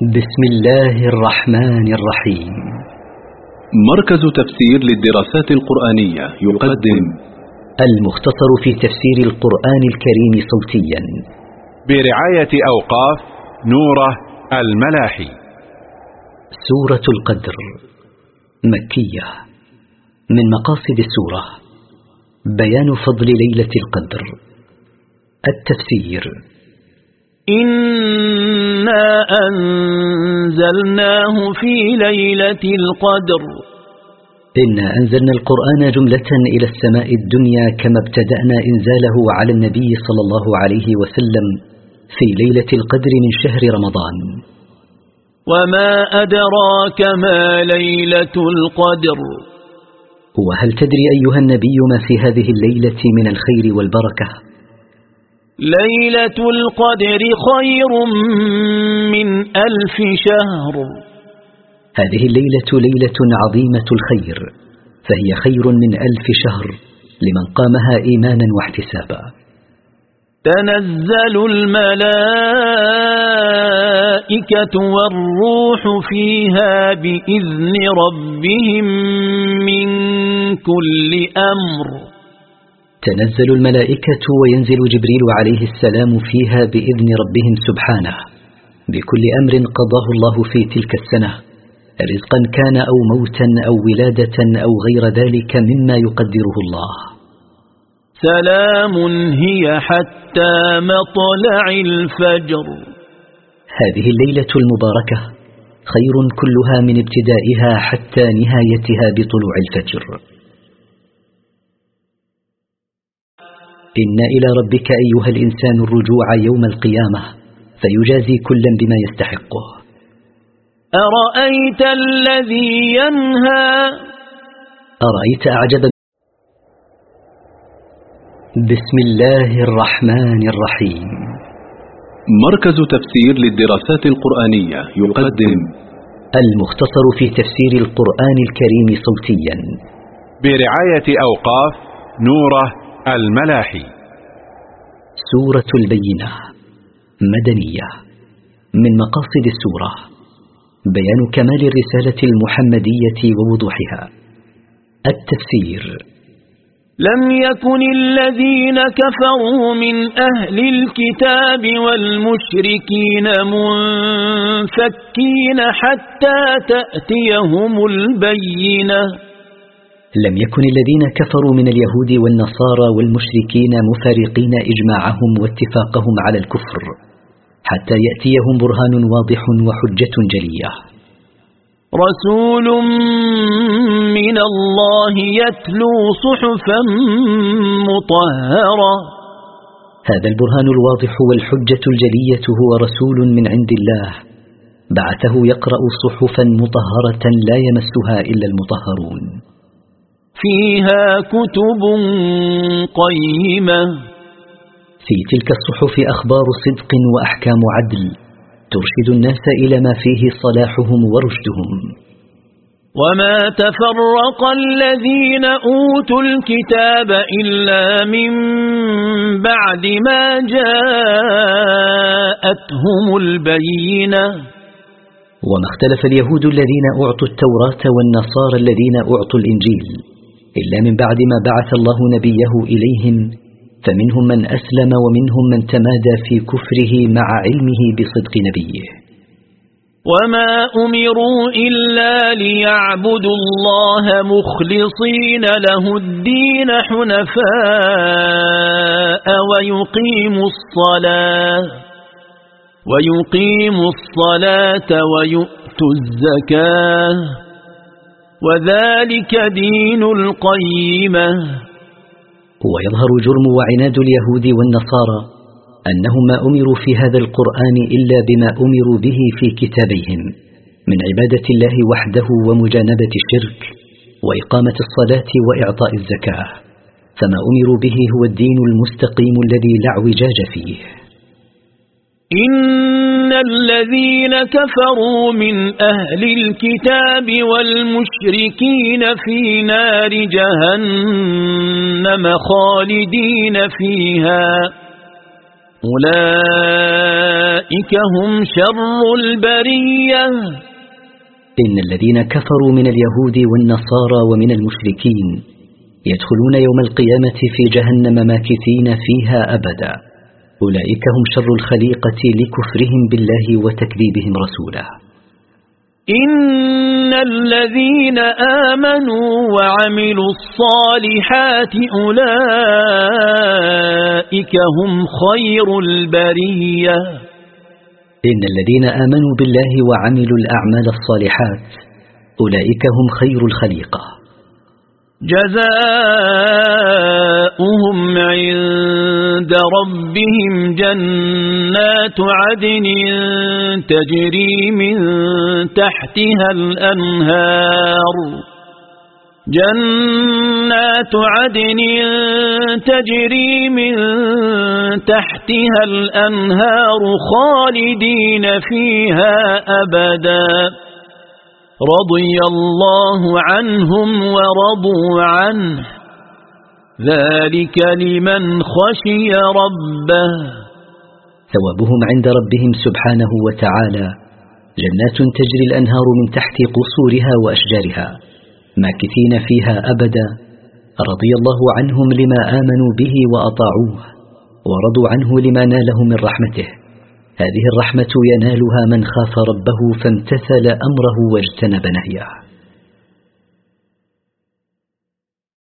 بسم الله الرحمن الرحيم. مركز تفسير للدراسات القرآنية يقدم المختصر في تفسير القرآن الكريم صوتيا. برعاية أوقاف نوره الملاحي. سورة القدر مكية. من مقاصد السورة بيان فضل ليلة القدر. التفسير. إنا أنزلناه في ليلة القدر. إنا أنزلنا القرآن جملة إلى السماء الدنيا كما ابتدأنا إنزاله على النبي صلى الله عليه وسلم في ليلة القدر من شهر رمضان. وما أدراك ما ليلة القدر. وهل تدري أيها النبي ما في هذه الليلة من الخير والبركة؟ ليلة القدر خير من ألف شهر. هذه الليلة ليلة عظيمة الخير فهي خير من ألف شهر لمن قامها إيمانا واحتسابا. تنزل الملائكة والروح فيها بإذن ربهم من كل أمر. تنزل الملائكة وينزل جبريل عليه السلام فيها بإذن ربهم سبحانه. بكل أمر قضاه الله في تلك السنة. رزقا كان أو موتا أو ولادة أو غير ذلك مما يقدره الله. سلام هي حتى مطلع الفجر. هذه الليلة المباركة خير كلها من ابتدائها حتى نهايتها بطلوع الفجر. إن إلى ربك أيها الإنسان الرجوع يوم القيامة فيجازي كلا بما يستحقه. أرأيت الذي ينهى؟ أرأيت أعجب بسم الله الرحمن الرحيم. مركز تفسير للدراسات القرآنية يقدم المختصر في تفسير القرآن الكريم صوتيا. برعاية أوقاف نوره الملاحي. سورة البينة مدنية من مقاصد السورة. بيان كمال الرسالة المحمدية ووضوحها. التفسير. لم يكن الذين كفروا من أهل الكتاب والمشركين منفكين حتى تأتيهم البينة. لم يكن الذين كفروا من اليهود والنصارى والمشركين مفارقين إجماعهم واتفاقهم على الكفر حتى يأتيهم برهان واضح وحجة جلية. رسول من الله يتلو صحفا مطهرة. هذا البرهان الواضح والحجة الجلية هو رسول من عند الله بعثه يقرأ صحفا مطهرة لا يمسها إلا المطهرون. فيها كتب قيمة. في تلك الصحف أخبار صدق وأحكام عدل ترشد الناس إلى ما فيه صلاحهم ورشدهم. وما تفرق الذين أوتوا الكتاب إلا من بعد ما جاءتهم البينة. وما اختلف اليهود الذين أعطوا التوراة والنصارى الذين أعطوا الإنجيل. إلا من بعد ما بعث الله نبيه إليهم فمنهم من أسلم ومنهم من تمادى في كفره مع علمه بصدق نبيه. وما أمروا إلا ليعبدوا الله مخلصين له الدين حنفاء ويقيموا الصلاة ويقيموا الصلاة ويؤتوا الزكاة. وذلك دين القيمة. ويظهر جرم وعناد اليهود والنصارى أنهم ما أمروا في هذا القرآن إلا بما أمروا به في كتابيهم من عبادة الله وحده ومجانبة الشرك وإقامة الصلاة وإعطاء الزكاة فما أمروا به هو الدين المستقيم الذي لا اعوجاج فيه. إن الذين كفروا من أهل الكتاب والمشركين في نار جهنم خالدين فيها أولئك هم شر البرية إن الذين كفروا من اليهود والنصارى ومن المشركين يدخلون يوم القيامة في جهنم ماكثين فيها أبدا أولئك هم شر الخليقة لكفرهم بالله وتكذيبهم رسوله إن الذين آمنوا وعملوا الصالحات أولئك هم خير البرية. إن الذين آمنوا بالله وعملوا الأعمال الصالحات أولئك هم خير الخليقة. جزاؤهم عند ربهم جنات عدن تجري من تحتها الأنهار. جنات عدن تجري من تحتها الأنهار خالدين فيها أبدا. رضي الله عنهم ورضوا عنه. ذلك لمن خشي ربه. ثوابهم عند ربهم سبحانه وتعالى. جنات تجري الأنهار من تحت قصورها وأشجارها. ماكثين فيها أبدا. رضي الله عنهم لما آمنوا به وأطاعوه. ورضوا عنه لما ناله من رحمته. هذه الرحمة ينالها من خاف ربه فامتثل أمره واجتنب نهيه.